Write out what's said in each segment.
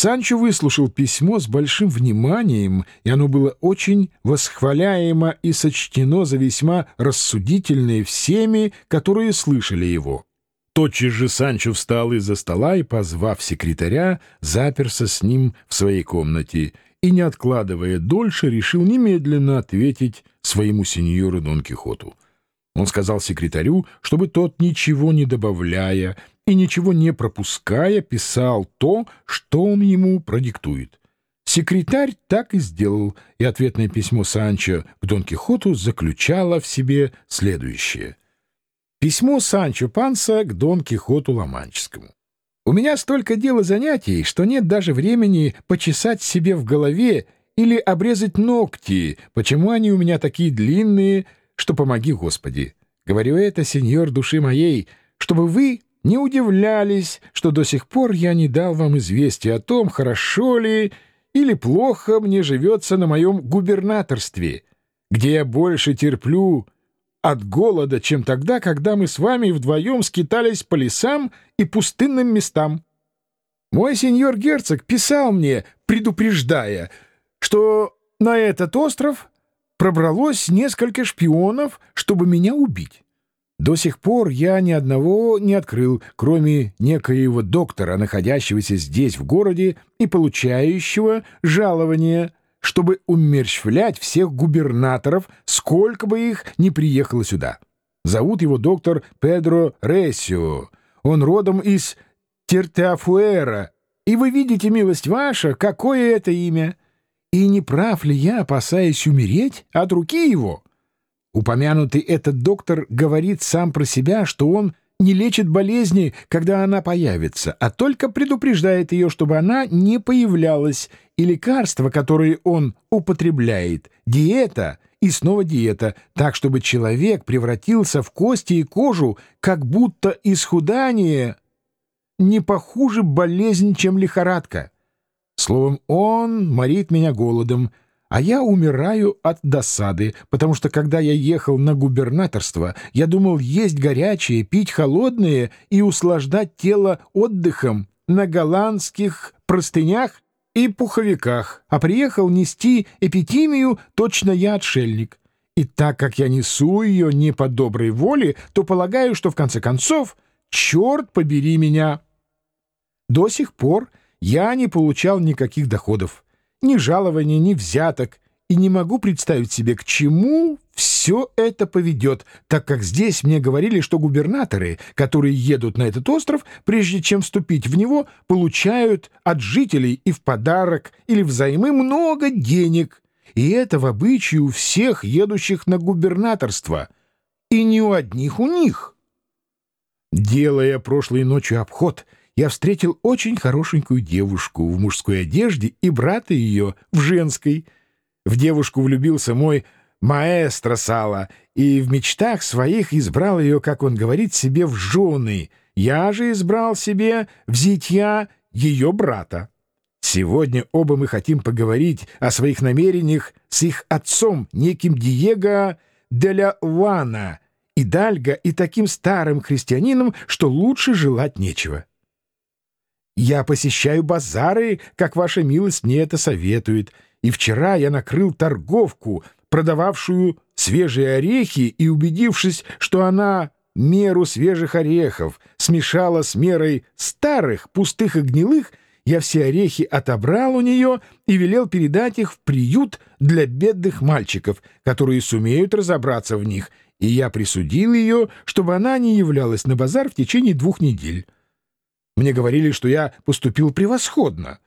Санчо выслушал письмо с большим вниманием, и оно было очень восхваляемо и сочтено за весьма рассудительное всеми, которые слышали его. Тотчас же Санчо встал из-за стола и, позвав секретаря, заперся с ним в своей комнате и, не откладывая дольше, решил немедленно ответить своему сеньору Дон Кихоту. Он сказал секретарю, чтобы тот, ничего не добавляя и ничего не пропуская, писал то, что он ему продиктует. Секретарь так и сделал, и ответное письмо Санчо к Дон Кихоту заключало в себе следующее. Письмо Санчо Панса к Дон Кихоту Ломанческому. «У меня столько дел и занятий, что нет даже времени почесать себе в голове или обрезать ногти, почему они у меня такие длинные, что помоги, Господи. Говорю это, сеньор души моей, чтобы вы не удивлялись, что до сих пор я не дал вам известия о том, хорошо ли или плохо мне живется на моем губернаторстве, где я больше терплю от голода, чем тогда, когда мы с вами вдвоем скитались по лесам и пустынным местам. Мой сеньор герцог писал мне, предупреждая, что на этот остров пробралось несколько шпионов, чтобы меня убить. До сих пор я ни одного не открыл, кроме некоего доктора, находящегося здесь, в городе, и получающего жалование, чтобы умерщвлять всех губернаторов, сколько бы их ни приехало сюда. Зовут его доктор Педро Ресио. Он родом из Тертеафуэра. И вы видите, милость ваша, какое это имя. И не прав ли я, опасаясь умереть от руки его?» Упомянутый этот доктор говорит сам про себя, что он не лечит болезни, когда она появится, а только предупреждает ее, чтобы она не появлялась, и лекарства, которые он употребляет, диета и снова диета, так, чтобы человек превратился в кости и кожу, как будто исхудание не похуже болезнь, чем лихорадка. Словом, он морит меня голодом, а я умираю от досады, потому что, когда я ехал на губернаторство, я думал есть горячее, пить холодное и услаждать тело отдыхом на голландских простынях и пуховиках, а приехал нести эпитимию точно я отшельник. И так как я несу ее не по доброй воле, то полагаю, что в конце концов, черт побери меня. До сих пор я не получал никаких доходов ни жалования, ни взяток, и не могу представить себе, к чему все это поведет, так как здесь мне говорили, что губернаторы, которые едут на этот остров, прежде чем вступить в него, получают от жителей и в подарок или взаймы много денег, и это в обычае у всех едущих на губернаторство, и не у одних у них. Делая прошлой ночью обход — я встретил очень хорошенькую девушку в мужской одежде и брата ее в женской. В девушку влюбился мой маэстро Сала, и в мечтах своих избрал ее, как он говорит, себе в жены. Я же избрал себе в зятья ее брата. Сегодня оба мы хотим поговорить о своих намерениях с их отцом, неким Диего де ля Вана, и Дальго, и таким старым христианином, что лучше желать нечего. Я посещаю базары, как ваша милость мне это советует, и вчера я накрыл торговку, продававшую свежие орехи, и, убедившись, что она меру свежих орехов смешала с мерой старых, пустых и гнилых, я все орехи отобрал у нее и велел передать их в приют для бедных мальчиков, которые сумеют разобраться в них, и я присудил ее, чтобы она не являлась на базар в течение двух недель. Мне говорили, что я поступил превосходно.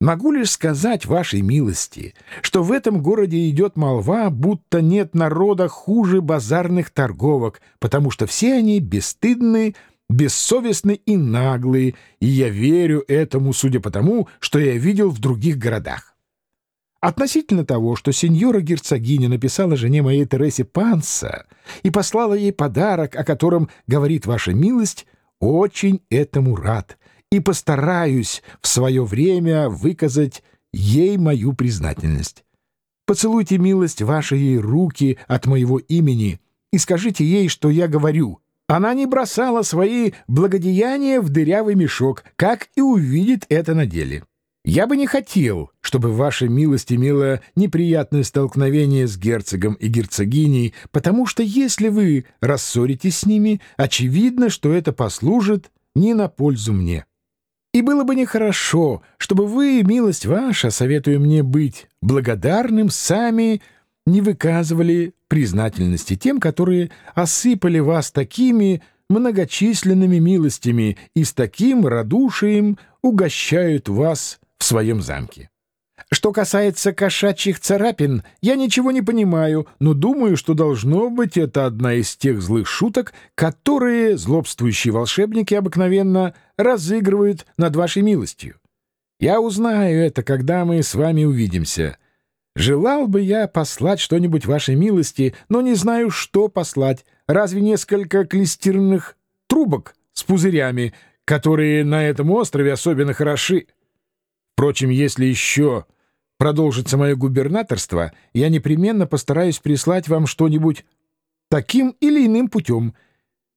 Могу лишь сказать вашей милости, что в этом городе идет молва, будто нет народа хуже базарных торговок, потому что все они бесстыдны, бессовестны и наглые, и я верю этому, судя по тому, что я видел в других городах. Относительно того, что сеньора-герцогиня написала жене моей Тересе Панса и послала ей подарок, о котором говорит ваша милость, очень этому рад и постараюсь в свое время выказать ей мою признательность. Поцелуйте милость ваши ей руки от моего имени и скажите ей, что я говорю. Она не бросала свои благодеяния в дырявый мешок, как и увидит это на деле. Я бы не хотел, чтобы ваша милость имела неприятное столкновение с герцогом и герцогиней, потому что если вы рассоритесь с ними, очевидно, что это послужит не на пользу мне. И было бы нехорошо, чтобы вы, милость ваша, советуя мне быть благодарным, сами не выказывали признательности тем, которые осыпали вас такими многочисленными милостями и с таким радушием угощают вас в своем замке. Что касается кошачьих царапин, я ничего не понимаю, но думаю, что должно быть это одна из тех злых шуток, которые злобствующие волшебники обыкновенно разыгрывают над вашей милостью. Я узнаю это, когда мы с вами увидимся. Желал бы я послать что-нибудь вашей милости, но не знаю, что послать. Разве несколько клестерных трубок с пузырями, которые на этом острове особенно хороши? Впрочем, если еще продолжится мое губернаторство, я непременно постараюсь прислать вам что-нибудь таким или иным путем.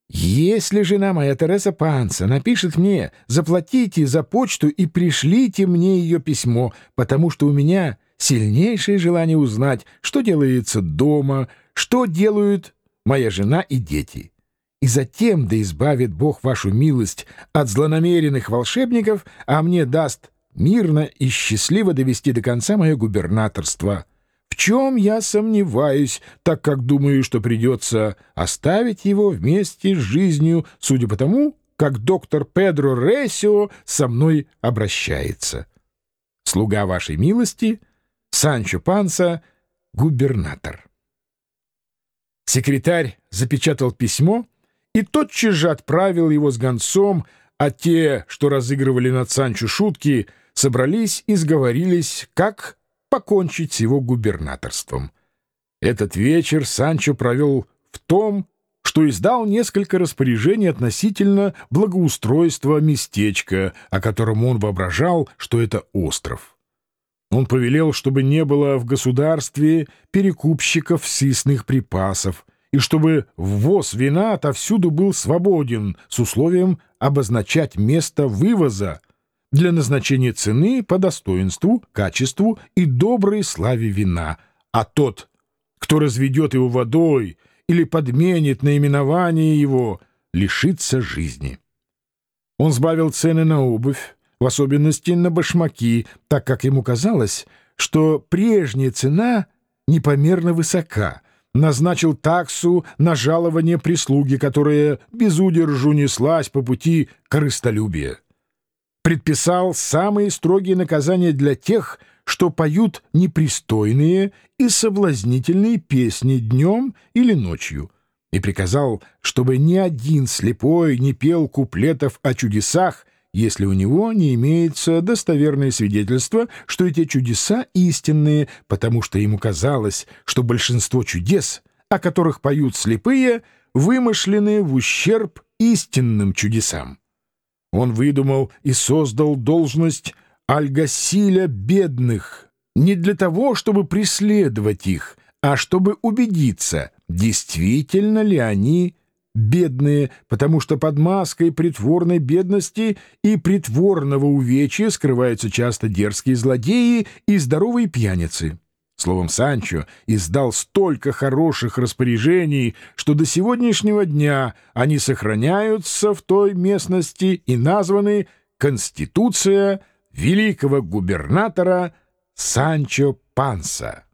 Если жена моя Тереса Панса напишет мне, заплатите за почту и пришлите мне ее письмо, потому что у меня сильнейшее желание узнать, что делается дома, что делают моя жена и дети. И затем да избавит Бог вашу милость от злонамеренных волшебников, а мне даст мирно и счастливо довести до конца мое губернаторство, в чем я сомневаюсь, так как думаю, что придется оставить его вместе с жизнью, судя по тому, как доктор Педро Ресио со мной обращается. Слуга вашей милости, Санчо Панса, губернатор. Секретарь запечатал письмо и тотчас же отправил его с гонцом, а те, что разыгрывали над Санчо шутки, собрались и сговорились, как покончить с его губернаторством. Этот вечер Санчо провел в том, что издал несколько распоряжений относительно благоустройства местечка, о котором он воображал, что это остров. Он повелел, чтобы не было в государстве перекупщиков сысных припасов, и чтобы ввоз вина отовсюду был свободен с условием обозначать место вывоза для назначения цены по достоинству, качеству и доброй славе вина, а тот, кто разведет его водой или подменит наименование его, лишится жизни. Он сбавил цены на обувь, в особенности на башмаки, так как ему казалось, что прежняя цена непомерно высока, назначил таксу на жалование прислуги, которая без удержу неслась по пути корыстолюбия предписал самые строгие наказания для тех, что поют непристойные и соблазнительные песни днем или ночью, и приказал, чтобы ни один слепой не пел куплетов о чудесах, если у него не имеется достоверное свидетельство, что эти чудеса истинные, потому что ему казалось, что большинство чудес, о которых поют слепые, вымышлены в ущерб истинным чудесам. Он выдумал и создал должность Альгасиля бедных не для того, чтобы преследовать их, а чтобы убедиться, действительно ли они бедные, потому что под маской притворной бедности и притворного увечья скрываются часто дерзкие злодеи и здоровые пьяницы. Словом, Санчо издал столько хороших распоряжений, что до сегодняшнего дня они сохраняются в той местности и названы «Конституция великого губернатора Санчо Панса».